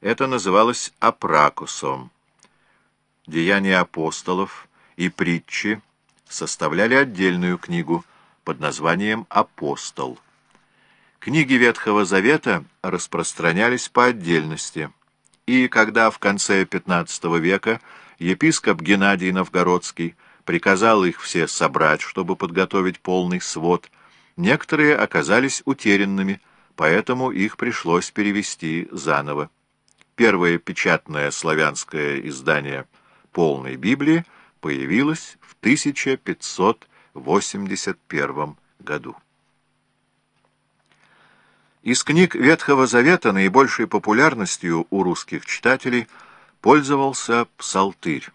Это называлось апракусом. Деяния апостолов и притчи составляли отдельную книгу под названием «Апостол». Книги Ветхого Завета распространялись по отдельности, и когда в конце XV века епископ Геннадий Новгородский приказал их все собрать, чтобы подготовить полный свод, некоторые оказались утерянными, поэтому их пришлось перевести заново. Первое печатное славянское издание полной Библии появилось в 1581 году. Из книг Ветхого Завета наибольшей популярностью у русских читателей пользовался Псалтырь.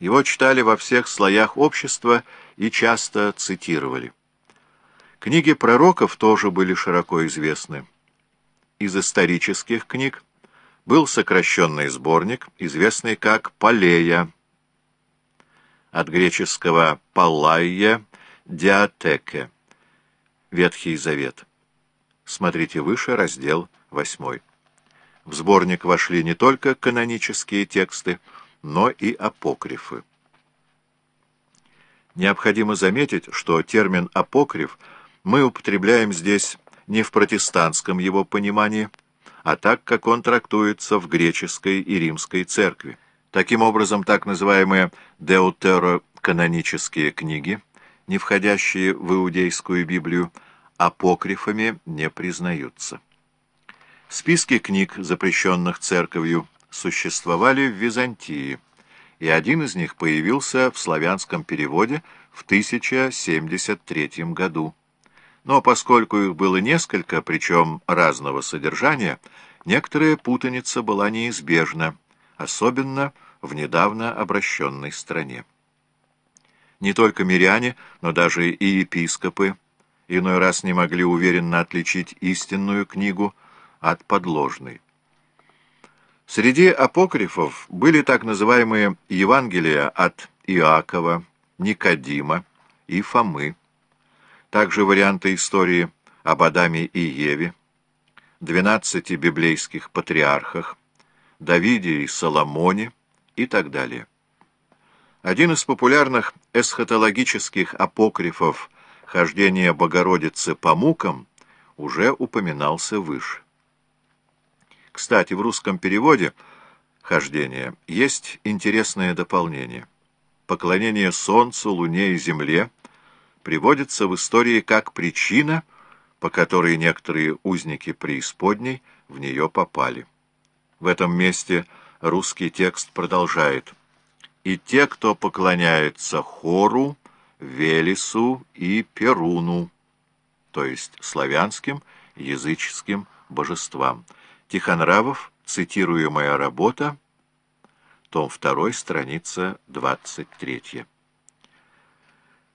Его читали во всех слоях общества и часто цитировали. Книги пророков тоже были широко известны. Из исторических книг был сокращенный сборник, известный как «Палея», от греческого «паллайя» — «диатеке», Ветхий Завет. Смотрите выше, раздел 8. В сборник вошли не только канонические тексты, но и апокрифы. Необходимо заметить, что термин «апокриф» мы употребляем здесь не в протестантском его понимании, а так, как он трактуется в греческой и римской церкви. Таким образом, так называемые деутероканонические книги, не входящие в иудейскую Библию, апокрифами не признаются. Списки книг, запрещенных церковью, существовали в Византии, и один из них появился в славянском переводе в 1073 году. Но поскольку их было несколько, причем разного содержания, некоторая путаница была неизбежна, особенно в недавно обращенной стране. Не только миряне, но даже и епископы иной раз не могли уверенно отличить истинную книгу от подложной. Среди апокрифов были так называемые Евангелия от Иакова, Никодима и Фомы, также варианты истории об Адаме и Еве, двенадцати библейских патриархах, Давиде и Соломоне и так далее. Один из популярных эсхатологических апокрифов хождение Богородицы по мукам уже упоминался выше. Кстати, в русском переводе «хождение» есть интересное дополнение. Поклонение Солнцу, Луне и Земле приводится в истории как причина, по которой некоторые узники преисподней в нее попали. В этом месте русский текст продолжает «И те, кто поклоняется хору, Велесу и Перуну, то есть славянским языческим божествам. Тихонравов, цитируемая работа, том 2, страница 23.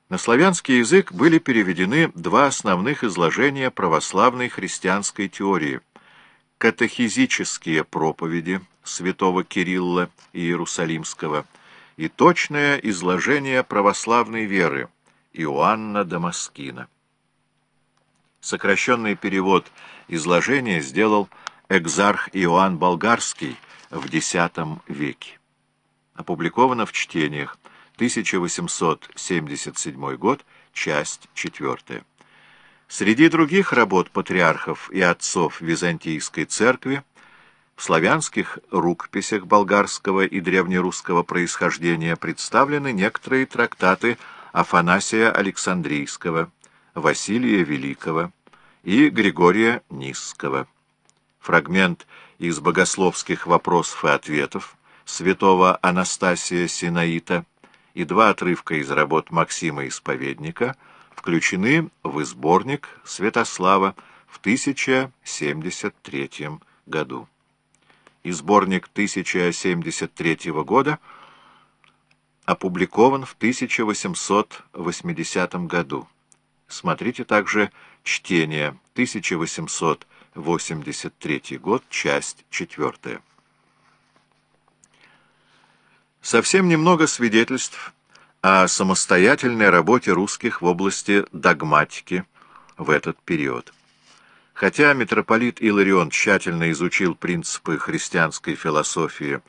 На славянский язык были переведены два основных изложения православной христианской теории – катехизические проповеди святого Кирилла Иерусалимского – и точное изложение православной веры Иоанна Дамаскина. Сокращенный перевод изложения сделал экзарх Иоанн Болгарский в X веке. Опубликовано в чтениях 1877 год, часть 4. Среди других работ патриархов и отцов Византийской церкви в славянских рукописях болгарского и древнерусского происхождения представлены некоторые трактаты Афанасия Александрийского, Василия Великого и Григория Низского. Фрагмент из богословских вопросов и ответов святого Анастасия Синаита и два отрывка из работ Максима Исповедника включены в сборник Святослава в 1073 году и сборник 1073 года опубликован в 1880 году. Смотрите также «Чтение», 1883 год, часть 4. Совсем немного свидетельств о самостоятельной работе русских в области догматики в этот период. Хотя митрополит Иларион тщательно изучил принципы христианской философии